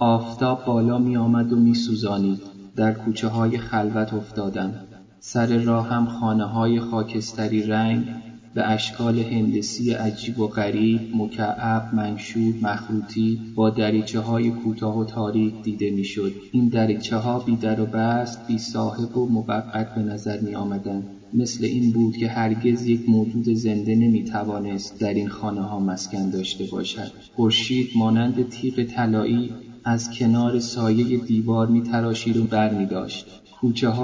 آفتاب بالا می آمد و می سوزانید. در کوچه های خلوت افتادم. سر راه هم خانه های خاکستری رنگ به اشکال هندسی عجیب و غریب مکعب منشور مخروطی با دریچه های کوتاه و تاریک دیده می‌شد این دریچه ها بی در و بست بی صاحب و موقت به نظر می آمدن. مثل این بود که هرگز یک موجود زنده نمی توانست در این خانه ها مسکن داشته باشد خورشید مانند تیغ طلایی از کنار سایه دیوار می تراشید و بر می داشت.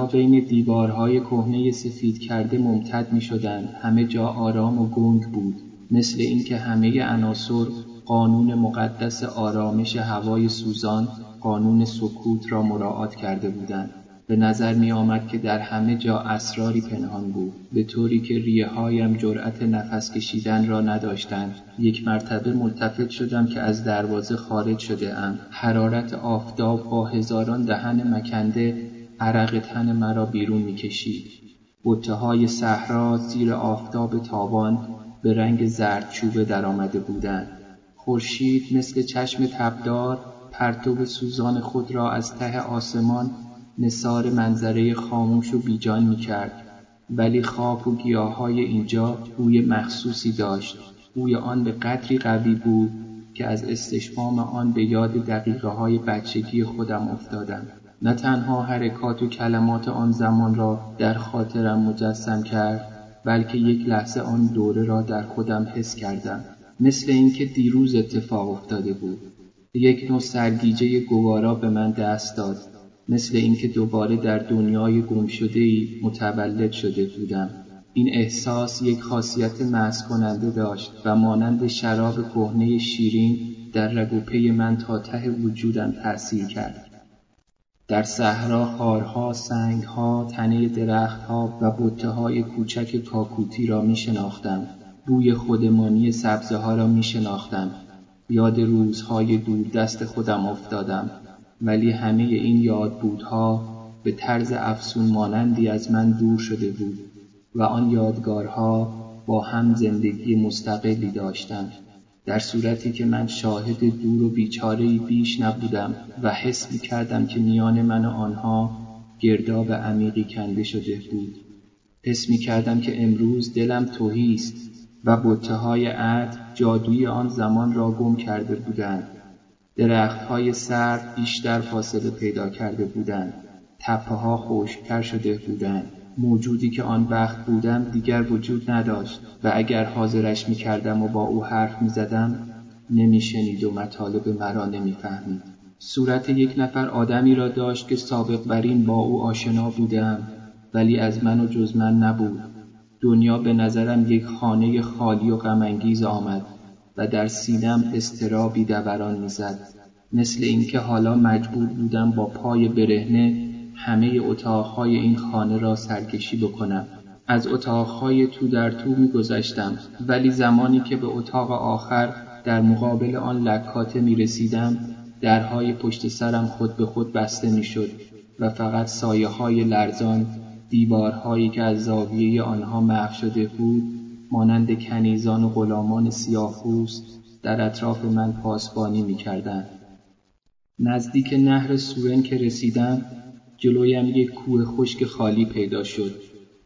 بین دیوارهای کهنه سفید کرده ممتد می شدند. همه جا آرام و گنگ بود. مثل اینکه همه عناصر قانون مقدس آرامش هوای سوزان قانون سکوت را مراعات کرده بودند. به نظر می آمد که در همه جا اسراری پنهان بود به طوری که ریه هایم جرأت نفس کشیدن را نداشتند. یک مرتبه ملتفت شدم که از دروازه خارج شده ام حرارت آفتاب با هزاران دهن مکنده عرق تن مرا بیرون می‌کشید. بوته های صحرا زیر آفتاب تابان به رنگ زردچوبه درآمده بودند. خورشید مثل چشم تبدار پرتو سوزان خود را از ته آسمان نثار منظره خاموش و بیجان می کرد ولی خاک و گیاهای اینجا بوی مخصوصی داشت. بوی آن به قدری قوی بود که از استشمام آن به یاد دقیقه های بچگی خودم افتادم. نه تنها حرکات و کلمات آن زمان را در خاطرم مجسم کرد بلکه یک لحظه آن دوره را در خودم حس کردم. مثل اینکه دیروز اتفاق افتاده بود. یک نوع سرگیجه گوارا به من دست داد. مثل اینکه دوباره در دنیای ای متولد شده بودم. این احساس یک خاصیت مس کننده داشت و مانند شراب کهنه شیرین در رگوپه من تا ته وجودم تأثیر کرد. در صحرا خارها سنگها تنه درختها و بطه های کوچک کاکوتی را می شناختم بوی خودمانی سبزه ها را می شناختم یاد روزهای دور دست خودم افتادم. ولی همه این یادبودها به طرز افسون مانندی از من دور شده بود و آن یادگارها با هم زندگی مستقلی داشتند در صورتی که من شاهد دور و بیچارهای بیش نبودم و حس می کردم که میان من و آنها گرداب عمیقی کنده شده بود. حس می کردم که امروز دلم توهی است و بطه های عد جادوی آن زمان را گم کرده بودند. درختهای سرد بیشتر فاصله پیدا کرده بودند تپه ها خشکتر شده بودند موجودی که آن وقت بودم دیگر وجود نداشت و اگر حاضرش می کردم و با او حرف می زدم نمی شنید و مطالب مرا نمی فهمید. صورت یک نفر آدمی را داشت که سابق برین با او آشنا بودم ولی از من و جز من نبود. دنیا به نظرم یک خانه خالی و غمانگیز آمد و در سینم استرابی دوران می‌زد. مثل اینکه حالا مجبور بودم با پای برهنه همه اتاقهای این خانه را سرکشی بکنم. از اتاقهای تو در تو میگذشتم ولی زمانی که به اتاق آخر در مقابل آن لکاته می رسیدم درهای پشت سرم خود به خود بسته می‌شد و فقط سایه های لرزان دیوارهایی که از زاویه آنها محو شده بود مانند کنیزان و غلامان سیاهپوست در اطراف من پاسبانی می‌کردند. نزدیک نهر سورن که رسیدم جلویم یک کوه خشک خالی پیدا شد.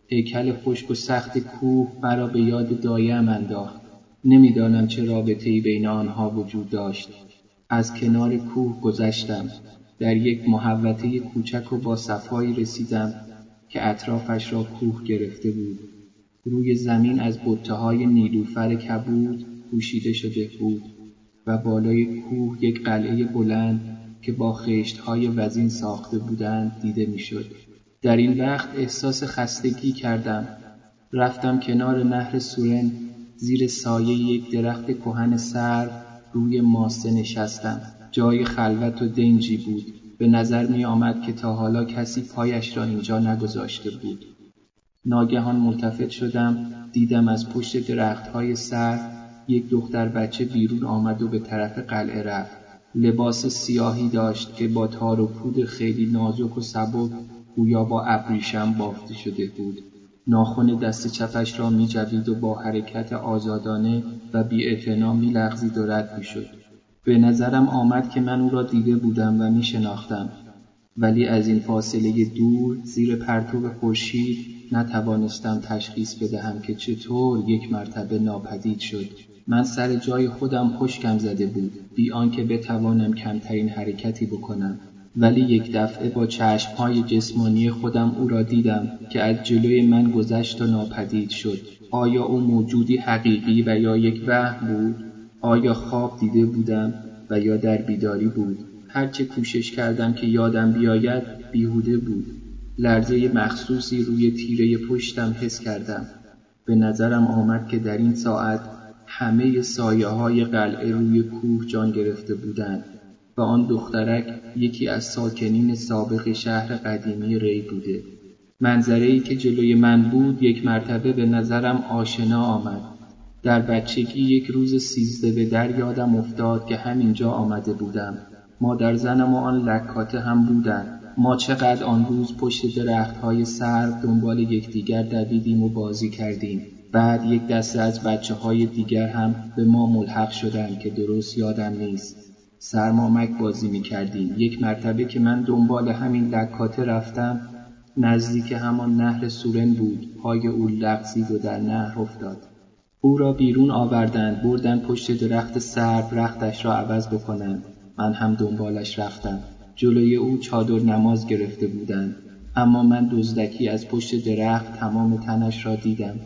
هیکل خشک و سخت کوه مرا به یاد دایم انداخت. نمی‌دانم چه رابطهای بین آنها وجود داشت. از کنار کوه گذشتم. در یک محوطه کوچک و با صفایی رسیدم که اطرافش را کوه گرفته بود. روی زمین از های نیلوفر کبود پوشیده شده بود و بالای کوه یک قلعه بلند که با های وزین ساخته بودند دیده می‌شد. در این وقت احساس خستگی کردم. رفتم کنار نهر سورن زیر سایه یک درخت کهن سر روی ماسه نشستم. جای خلوت و دنجی بود. به نظر می آمد که تا حالا کسی پایش را اینجا نگذاشته بود. ناگهان ملتفت شدم دیدم از پشت های سر یک دختر بچه بیرون آمد و به طرف قلعه رفت. لباس سیاهی داشت که با تار و پود خیلی نازک و سبک گویا با ابریشم بافته شده بود. ناخن دست چپش را می و با حرکت آزادانه و بی می میلغزید و رد شد. به نظرم آمد که من او را دیده بودم و می شناختم ولی از این فاصله دور زیر پرتو خورشید نتوانستم تشخیص بدهم که چطور یک مرتبه ناپدید شد. من سر جای خودم خشکم زده بود بی آنکه بتوانم کمترین حرکتی بکنم. ولی یک دفعه با چشمهای جسمانی خودم او را دیدم که از جلوی من گذشت و ناپدید شد. آیا او موجودی حقیقی و یا یک وهم بود؟ آیا خواب دیده بودم و یا در بیداری بود؟ هرچه کوشش کردم که یادم بیاید بیهوده بود. لرزه مخصوصی روی تیره پشتم حس کردم. به نظرم آمد که در این ساعت همه سایه های قلعه روی کوه جان گرفته بودند و آن دخترک یکی از ساکنین سابق شهر قدیمی ری بوده. منظره ای که جلوی من بود یک مرتبه به نظرم آشنا آمد. در بچگی یک روز سیزده به در یادم افتاد که همینجا آمده بودم. مادر زنم و آن لکاته هم بودند. ما چقدر آن روز پشت درخت های سرب دنبال یکدیگر دویدیم و بازی کردیم. بعد یک دسته از بچه های دیگر هم به ما ملحق شدند که درست یادم نیست. سرمامک بازی می کردیم. یک مرتبه که من دنبال همین لکاته رفتم نزدیک همان نهر سورن بود. پای او لغزید و در نهر افتاد. او را بیرون آوردند بردن پشت درخت سرب رختش را عوض بکنند. من هم دنبالش رفتم. جلوی او چادر نماز گرفته بودند. اما من دزدکی از پشت درخت تمام تنش را دیدم.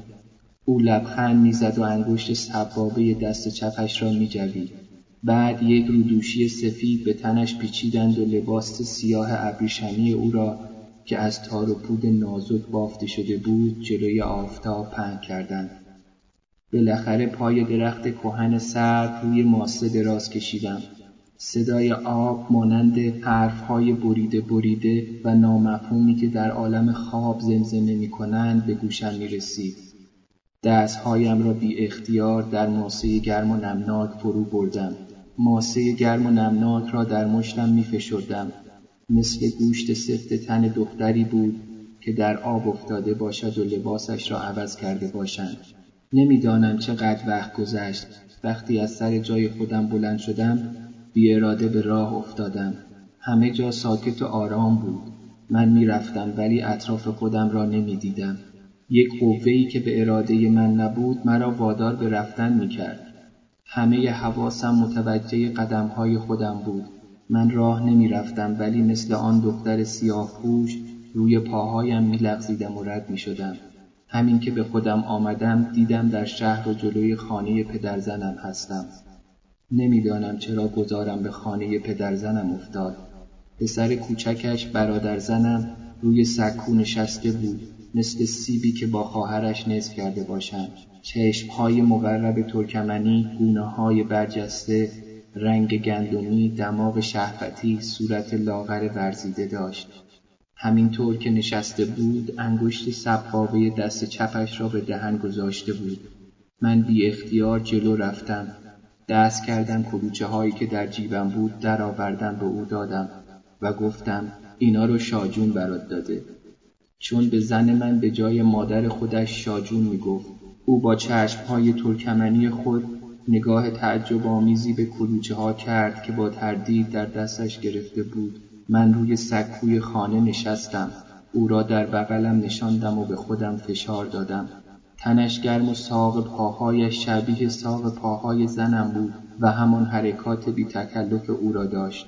او لبخند می‌زد و انگشت سبابه دست چپش را میجوید. بعد یک رودوشی سفید به تنش پیچیدند و لباس سیاه ابریشمی او را که از تار و پود نازک بافته شده بود جلوی آفتاب پهن کردند. بالاخره پای درخت کهن سرد روی ماسه دراز کشیدم. صدای آب مانند حرفهای بریده بریده و نامفهومی که در عالم خواب زمزمه می کنند به گوشم می رسید. دستهایم را بی اختیار در ماسه گرم و نمناک فرو بردم. ماسه گرم و نمناک را در مشتم می فشردم. مثل گوشت سفت تن دختری بود که در آب افتاده باشد و لباسش را عوض کرده باشند. نمی‌دانم چقدر وقت گذشت. وقتی از سر جای خودم بلند شدم بی اراده به راه افتادم. همه جا ساکت و آرام بود. من می‌رفتم ولی اطراف خودم را نمی‌دیدم. یک قوهی که به اراده من نبود مرا وادار به رفتن می‌کرد. همه حواسم متوجه قدمهای خودم بود. من راه نمی‌رفتم ولی مثل آن دختر سیاه پوش روی پاهایم میلغزیدم و رد می‌شدم. همین که به خودم آمدم دیدم در شهر و جلوی خانه پدرزنم هستم. نمی‌دانم چرا گذارم به خانه پدرزنم افتاد. پسر کوچکش برادر زنم روی سکو نشسته بود مثل سیبی که با خواهرش نصف کرده باشند. چشمهای مورب ترکمنی، گونه های برجسته، رنگ گندمی، دماغ شهفتی، صورت لاغر ورزیده داشت. همینطور که نشسته بود انگشت سبابه دست چپش را به دهن گذاشته بود. من بی اختیار جلو رفتم دست کردم کلوچه هایی که در جیبم بود درآوردم به او دادم و گفتم اینا رو شاجون برات داده. چون به زن من به جای مادر خودش شاجون می‌گفت او با چشم های ترکمنی خود نگاه تعجب آمیزی به کلوچه ها کرد که با تردید در دستش گرفته بود. من روی سکوی خانه نشستم او را در بغلم نشاندم و به خودم فشار دادم. تنش گرم و ساق پاهایش شبیه ساق پاهای زنم بود و همان حرکات بی تکلف او را داشت.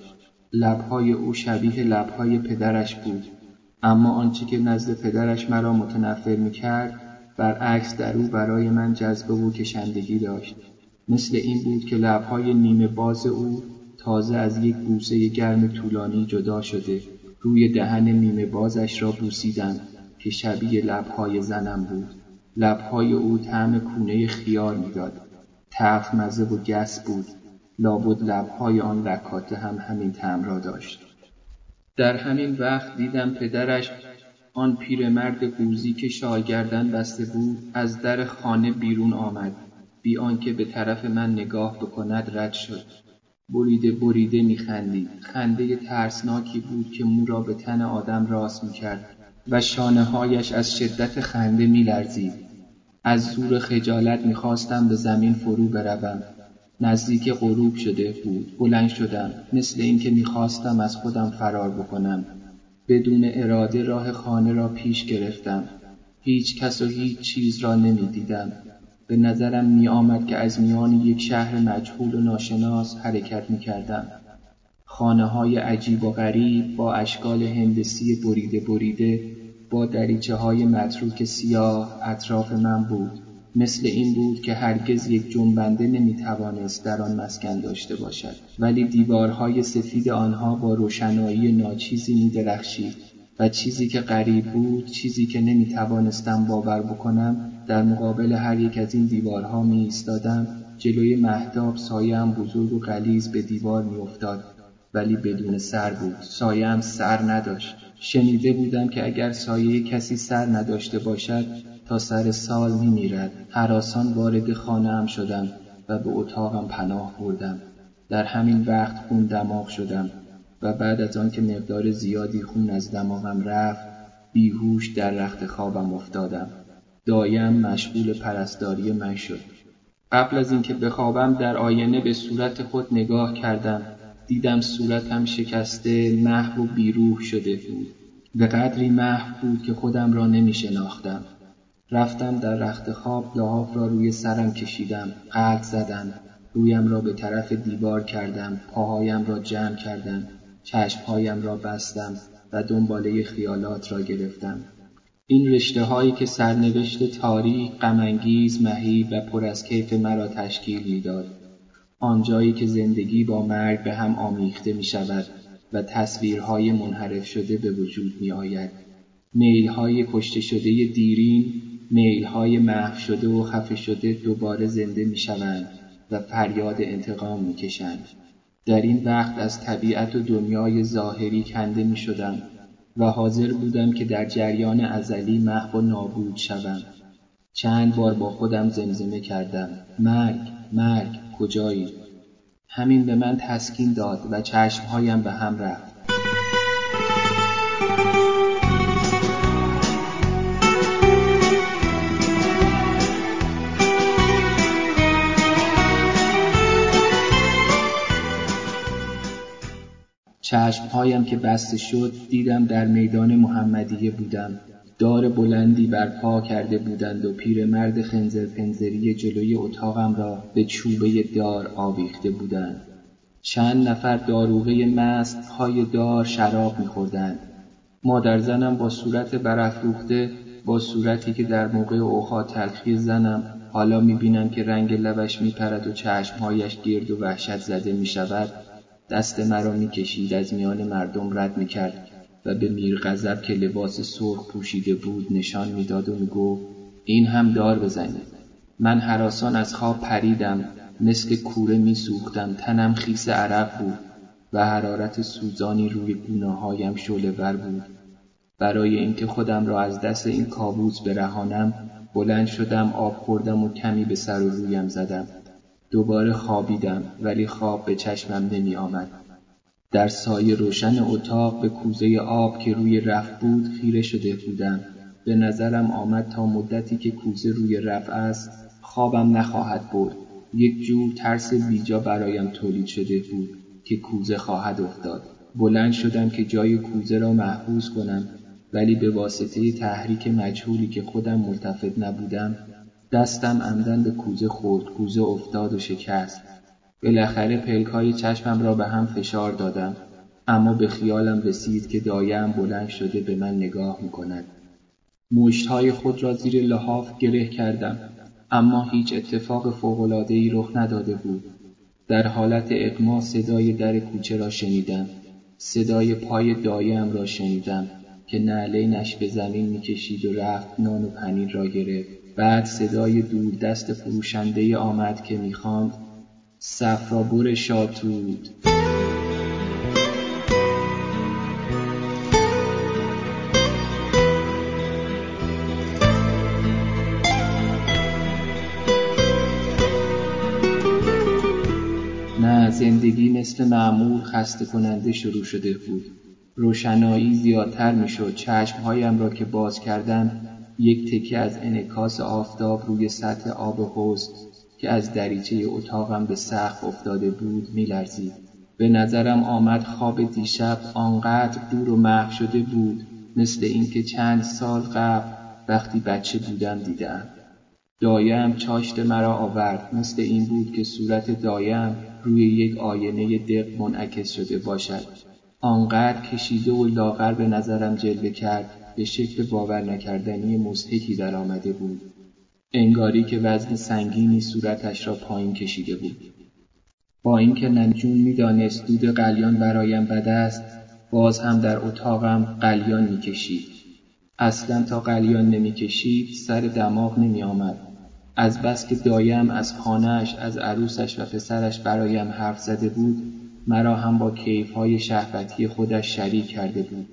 لبهای او شبیه لبهای پدرش بود. اما آنچه که نزد پدرش مرا متنفر می کرد برعکس در او برای من جذبه و کشندگی داشت. مثل این بود که لبهای نیمه باز او تازه از یک بوسه گرم طولانی جدا شده روی دهن نیمه بازش را بوسیدم که شبیه لبهای زنم بود. لبهای او طعم کونه خیار می‌داد. تلخ مزه و گس بود. لابد لبهای آن رکاته هم همین طعم را داشت. در همین وقت دیدم پدرش آن پیرمرد قوزی که شالگردن بسته بود از در خانه بیرون آمد. بی آنکه به طرف من نگاه بکند رد شد. بریده بریده میخندید. خنده ترسناکی بود که مو را به تن آدم راست می‌کرد و شانه هایش از شدت خنده میلرزید. از زور خجالت می‌خواستم به زمین فرو بروم. نزدیک غروب شده بود. بلند شدم. مثل اینکه می‌خواستم از خودم فرار بکنم. بدون اراده راه خانه را پیش گرفتم. هیچ کس و هیچ چیز را نمی‌دیدم. به نظرم می آمد که از میان یک شهر مجهول و ناشناس حرکت می کردم. خانه های عجیب و غریب با اشکال هندسی بریده بریده با دریچه های متروک سیاه اطراف من بود. مثل این بود که هرگز یک جنبنده نمی توانست در آن مسکن داشته باشد. ولی دیوارهای سفید آنها با روشنایی ناچیزی می درخشید و چیزی که غریب بود چیزی که نمی توانستم باور بکنم در مقابل هر یک از این دیوارها می ایستادم جلوی محتاب سایم بزرگ و غلیز به دیوار می افتاد ولی بدون سر بود. سایم سر نداشت. شنیده بودم که اگر سایه کسی سر نداشته باشد تا سر سال می میرد حراسان وارد خانه شدم و به اتاقم پناه بردم. در همین وقت خون دماغ شدم و بعد از آنکه مقدار زیادی خون از دماغم رفت بیهوش در رخت خوابم افتادم. دایم مشغول پرستاری من شد. قبل از اینکه بخوابم در آینه به صورت خود نگاه کردم. دیدم صورتم شکسته محو و بیروح شده بود. به قدری محو بود که خودم را نمی شناختم. رفتم در رخت خواب لحاف را روی سرم کشیدم قلب زدم. رویم را به طرف دیوار کردم پاهایم را جمع کردم چشمهایم را بستم و دنباله خیالات را گرفتم. این رشته هایی که سرنوشت تاریخ غمانگیز مهیب و پر از کیف مرا تشکیل می‌داد. آنجایی که زندگی با مرگ به هم آمیخته می شود و تصویرهای منحرف شده به وجود می آید. میل های کشته شده دیرین، میل های محو شده و خفه شده دوباره زنده می شوند و فریاد انتقام می کشند. در این وقت از طبیعت و دنیای ظاهری کنده می شدم و حاضر بودم که در جریان ازلی محو و نابود شوم. چند بار با خودم زمزمه کردم مرگ مرگ کجایی؟ همین به من تسکین داد و چشمهایم به هم رفت. چشمهایم که بسته شد دیدم در میدان محمدیه بودم. دار بلندی برپا کرده بودند و پیرمرد خنزر پنزری جلوی اتاقم را به چوبه دار آویخته بودند. چند نفر داروغه مست های دار شراب میخوردند. مادر زنم با صورت برافروخته با صورتی که در موقع اوخا تلخی زنم حالا می‌بینم که رنگ لبش میپرد و چشمهایش گرد و وحشت زده می‌شود دست مرا می‌کشید از میان مردم رد می‌کرد. و به میر غضب که لباس سرخ پوشیده بود نشان می‌داد و می‌گفت این هم دار بزنید من حراسان از خواب پریدم مثل کوره میسوختم تنم خیس عرق بود و حرارت سوزانی روی گونههایم شعله ور بود. برای اینکه خودم را از دست این کابوس برهانم بلند شدم آب خوردم و کمی به سر و رویم زدم. دوباره خوابیدم ولی خواب به چشمم نمی آمد. در سایه روشن اتاق به کوزه آب که روی رف بود خیره شده بودم. به نظرم آمد تا مدتی که کوزه روی رف است خوابم نخواهد برد. یک جور ترس بیجا برایم تولید شده بود که کوزه خواهد افتاد. بلند شدم که جای کوزه را محفوظ کنم ولی به واسطه تحریک مجهولی که خودم ملتفت نبودم دستم عمدن به کوزه خورد کوزه افتاد و شکست بالاخره پلکای چشمم را به هم فشار دادم اما به خیالم رسید که دایم بلند شده به من نگاه می کند. های خود را زیر لحاف گره کردم اما هیچ اتفاق فوق‌العاده‌ای رخ نداده بود. در حالت اقما صدای در کوچه را شنیدم. صدای پای دایم را شنیدم که نعلینش به زمین می‌کشید و رفت نان و پنیر را گرفت. بعد صدای دور دست فروشنده آمد که می‌خواند صفرابور شاتود. نه زندگی مثل معمول خسته کننده شروع شده بود. روشنایی زیادتر می‌شد. چشمهایم را که باز کردم یک تکه از انکاس آفتاب روی سطح آب حوض که از دریچه اتاقم به سقف افتاده بود میلرزید. به نظرم آمد خواب دیشب آنقدر دور و محو شده بود مثل اینکه چند سال قبل وقتی بچه بودم دیدم. دایم چاشت مرا آورد مثل این بود که صورت دایم روی یک آینه دق منعکس شده باشد. آنقدر کشیده و لاغر به نظرم جلوه کرد به شکل باور نکردنی مضحکی در آمده بود. انگاری که وزن سنگینی صورتش را پایین کشیده بود. با اینکه ننجون می‌دانست دود قلیان برایم بد است باز هم در اتاقم قلیان می‌کشید. اصلا تا قلیان نمی‌کشید سر دماغ نمیآمد. از بس که دایم از خانهاش از عروسش و پسرش برایم حرف زده بود مرا هم با کیفهای شهوتی خودش شریک کرده بود.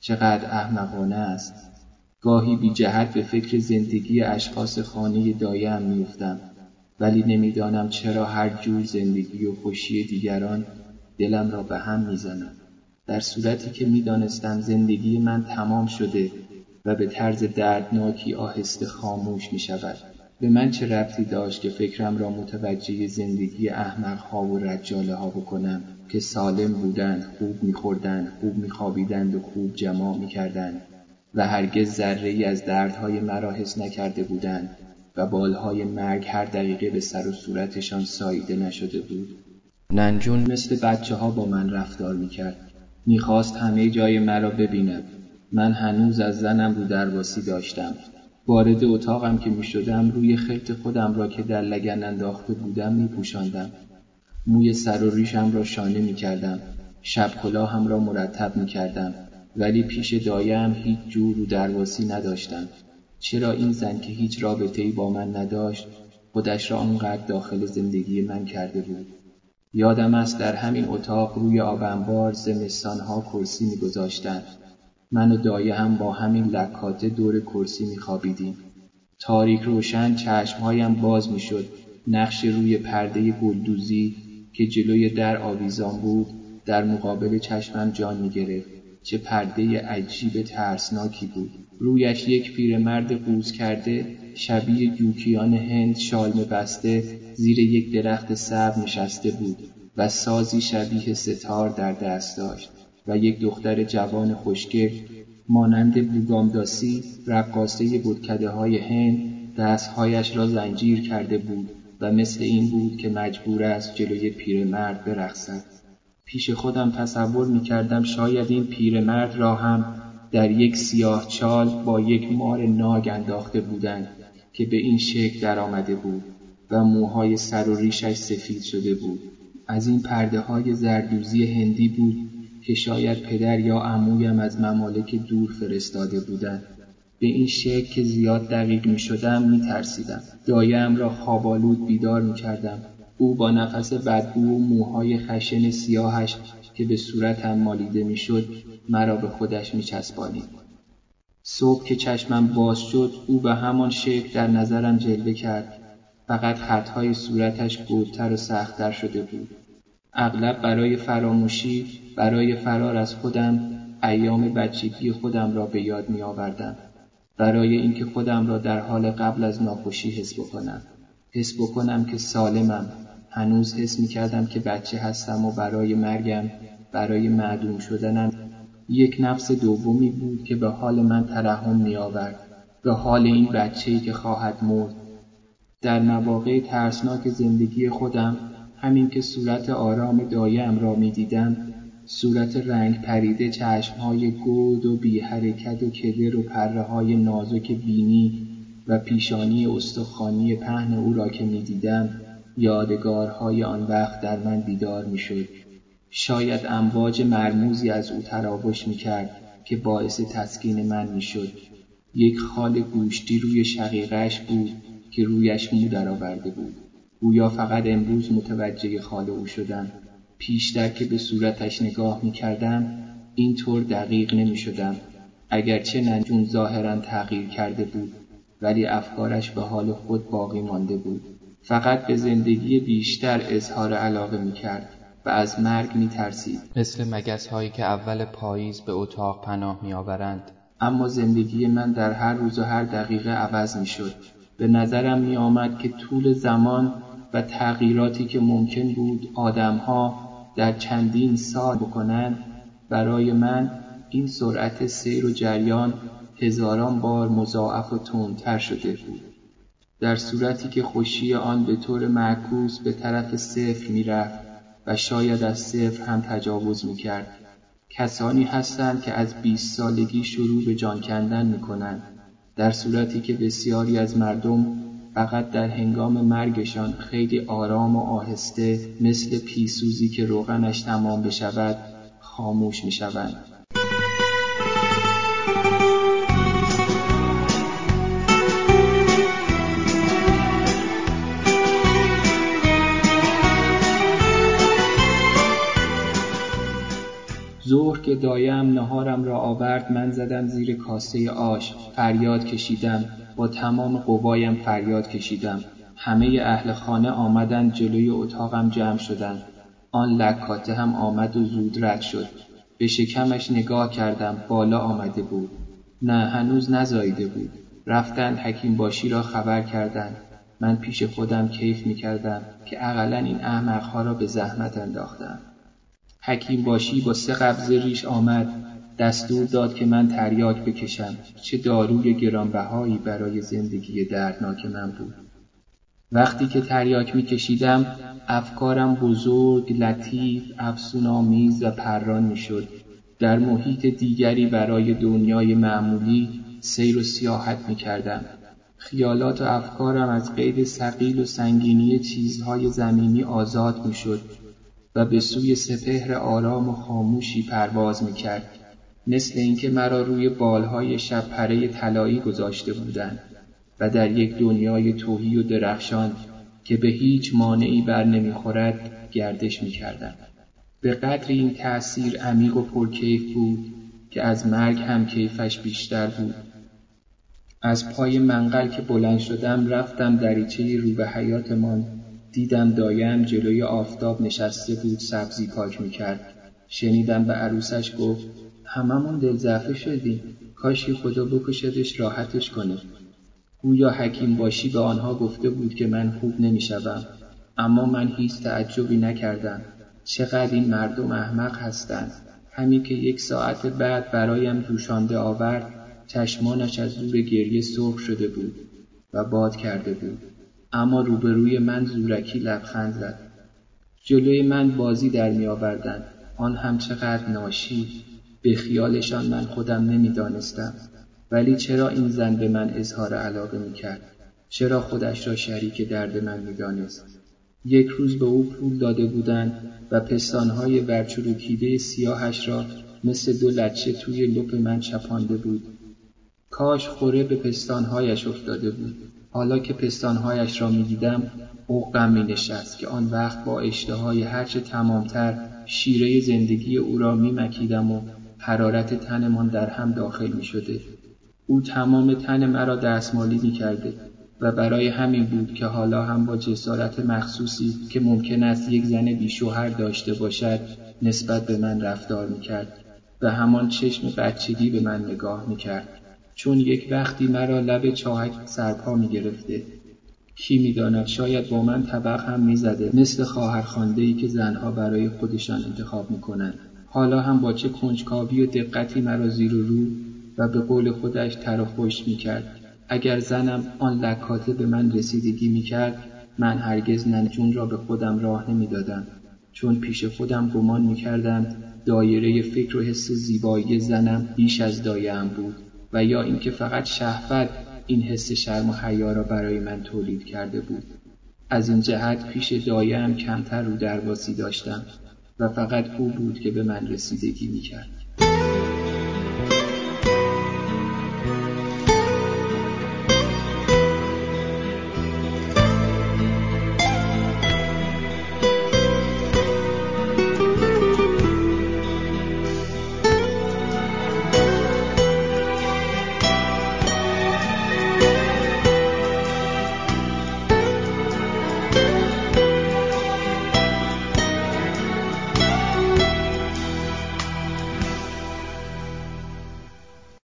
چقدر احمقانه است. گاهی بی جهت به فکر زندگی اشخاص خانه دایم میافتم ولی نمی‌دانم چرا هر جور زندگی و خوشی دیگران دلم را به هم می‌زند در صورتی که می‌دانستم زندگی من تمام شده و به طرز دردناکی آهسته خاموش می شود. به من چه ربطی داشت که فکرم را متوجه زندگی احمقها و رجاله ها بکنم که سالم بودند خوب میخوردند خوب میخوابیدند و خوب جماع می‌کردند و هرگز ذره ای از دردهای مرا حس نکرده بودند و بالهای مرگ هر دقیقه به سر و صورتشان ساییده نشده بود. ننجون مثل بچه ها با من رفتار می‌کرد. می‌خواست همه جای مرا ببیند. من هنوز از زنم رو درواسی داشتم. وارد اتاقم که می‌شدم روی خرت خودم را که در لگن انداخته بودم میپوشاندم. موی سر و ریشم را شانه می‌کردم. شب کلاهم را مرتب می‌کردم. ولی پیش دایم هیچ جور رو درواسی نداشتم. چرا این زن که هیچ رابطه با من نداشت خودش را آنقدر داخل زندگی من کرده بود؟ یادم است در همین اتاق روی آبنبار زمستانها کرسی میگذاشتند. من و دایه هم با همین لکاته دور کرسی میخوابیدیم. تاریک روشن چشمهایم باز می‌شد. نقش روی پرده گلدوزی که جلوی در آویزان بود در مقابل چشمم جان می‌گرفت. چه پرده عجیب ترسناکی بود. رویش یک پیرمرد قوز کرده شبیه جوکیان هند شالمه بسته زیر یک درخت سبز نشسته بود و سازی شبیه ستار در دست داشت و یک دختر جوان خوشگل مانند بوگامداسی رقاصه بودکده های هند دستهایش را زنجیر کرده بود و مثل این بود که مجبور است جلوی پیرمرد برقصد. پیش خودم تصور می کردم شاید این پیرمرد را هم در یک سیاه چال با یک مار ناگ انداخته بودند که به این شکل در آمده بود و موهای سر و ریشش سفید شده بود از این پرده های زردوزی هندی بود که شاید پدر یا عمویم از ممالک دور فرستاده بودند به این شکل که زیاد دقیق می شدم می ترسیدم. دایم را خوابالود بیدار می کردم. او با نفس بدبو و موهای خشن سیاهش که به صورتم مالیده می شد مرا به خودش می چسبانید. صبح که چشمم باز شد او به همان شکل در نظرم جلوه کرد. فقط خطهای صورتش گودتر و سختتر شده بود. اغلب برای فراموشی برای فرار از خودم ایام بچگی خودم را به یاد می آوردم برای اینکه خودم را در حال قبل از ناخوشی حس بکنم. حس بکنم که سالمم. هنوز حس می کردم که بچه هستم و برای مرگم برای معدوم شدنم یک نفس دومی بود که به حال من ترحم می آورد به حال این بچه‌ای که خواهد مرد. در مواقع ترسناک زندگی خودم همین که صورت آرام دایم را می دیدم صورت رنگ پریده چشمهای گود و بی حرکت و کدر و پره های نازک بینی و پیشانی استخوانی پهن او را که می دیدم یادگارهای آن وقت در من بیدار می شد. شاید امواج مرموزی از او تراوش می کرد که باعث تسکین من می شد. یک خال گوشتی روی شقیقش بود که رویش مو درآورده بود. گویا فقط امروز متوجه خال او شدم. پیشتر که به صورتش نگاه می کردم اینطور دقیق نمی شدم. اگرچه ننجون ظاهرا تغییر کرده بود ولی افکارش به حال خود باقی مانده بود. فقط به زندگی بیشتر اظهار علاقه می کرد و از مرگ می ترسید. مثل مگس هایی که اول پاییز به اتاق پناه می آورند. اما زندگی من در هر روز و هر دقیقه عوض می شد. به نظرم می آمد که طول زمان و تغییراتی که ممکن بود آدمها در چندین سال بکنند برای من این سرعت سیر و جریان هزاران بار مضاعف و تندتر شده بود در صورتی که خوشی آن به طور معکوس به طرف صفر می‌رفت و شاید از صفر هم تجاوز می‌کرد. کسانی هستند که از بیست سالگی شروع به جان کندن می‌کنند. در صورتی که بسیاری از مردم فقط در هنگام مرگشان خیلی آرام و آهسته مثل پیسوزی که روغنش تمام بشود خاموش می‌شوند. ظهر که دایم نهارم را آورد من زدم زیر کاسه آش فریاد کشیدم. با تمام قوایم فریاد کشیدم. همه اهل خانه آمدند جلوی اتاقم جمع شدند آن لکاته هم آمد و زود رد شد. به شکمش نگاه کردم بالا آمده بود. نه هنوز نزاییده بود. رفتند حکیم باشی را خبر کردند من پیش خودم کیف می کردم که اقلا این احمقها را به زحمت انداختم. حکیم باشی با سه قبضه ریش آمد. دستور داد که من تریاک بکشم چه داروی گرانبهایی برای زندگی دردناک من بود. وقتی که تریاک میکشیدم افکارم بزرگ لطیف افسونآمیز و پران می‌شد. در محیط دیگری برای دنیای معمولی سیر و سیاحت می‌کردم. خیالات و افکارم از قید ثقیل و سنگینی چیزهای زمینی آزاد می‌شد. و به سوی سپهر آرام و خاموشی پرواز می‌کرد مثل اینکه مرا روی بالهای شب پره طلایی گذاشته بودند و در یک دنیای توهی و درخشان که به هیچ مانعی بر نمی‌خورد گردش می‌کردم. به قدر این تأثیر عمیق و پرکیف بود که از مرگ هم کیفش بیشتر بود. از پای منقل که بلند شدم رفتم دریچه رو به حیاتمان دیدم دایم جلوی آفتاب نشسته بود سبزی پاک می‌کرد. شنیدم به عروسش گفت هممون دلزعفه شدیم کاشی خدا بکشدش راحتش کنه. گویا حکیم باشی به آنها گفته بود که من خوب نمی‌شوم اما من هیچ تعجبی نکردم. چقدر این مردم احمق هستند. همین که یک ساعت بعد برایم جوشانده آورد چشمانش از زور گریه سرخ شده بود و باد کرده بود. اما روبروی من زورکی لبخند زد. جلوی من بازی در می آوردن. آن هم چقدر ناشی به خیالشان من خودم نمی‌دانستم ولی چرا این زن به من اظهار علاقه می کرد؟ چرا خودش را شریک درد من می‌دانست یک روز به او پول داده بودند و پستانهای برچروکیده سیاهش را مثل دو لچه توی لپ من چپانده بود. کاش خوره به پستانهایش افتاده بود. حالا که پستانهایش را می‌دیدم عقم می نشست که آن وقت با اشتهای هرچه تمامتر شیره زندگی او را می مکیدم و حرارت تنمان در هم داخل می شده. او تمام تن مرا دستمالی می کرده و برای همین بود که حالا هم با جسارت مخصوصی که ممکن است یک زن بیشوهر داشته باشد نسبت به من رفتار می کرد و همان چشم بچگی به من نگاه می کرد. چون یک وقتی مرا لب چاهک سرپا می گرفته. کی می‌داند شاید با من طبق هم می‌زده مثل ای که زنها برای خودشان انتخاب می‌کنند. حالا هم با چه کنجکاوی و دقتی مرا زیر و رو و به قول خودش تر خوش می‌کرد. اگر زنم آن لکاته به من رسیدگی می‌کرد من هرگز ننجون را به خودم راه نمی‌دادم. چون پیش خودم گمان می‌کردم دایره فکر و حس زیبایی زنم بیش از دایهام بود. و یا اینکه فقط شهوت این حس شرم و حیا را برای من تولید کرده بود. از این جهت پیش دایم کمتر رو درواسی داشتم و فقط او بود که به من رسیدگی می‌کرد.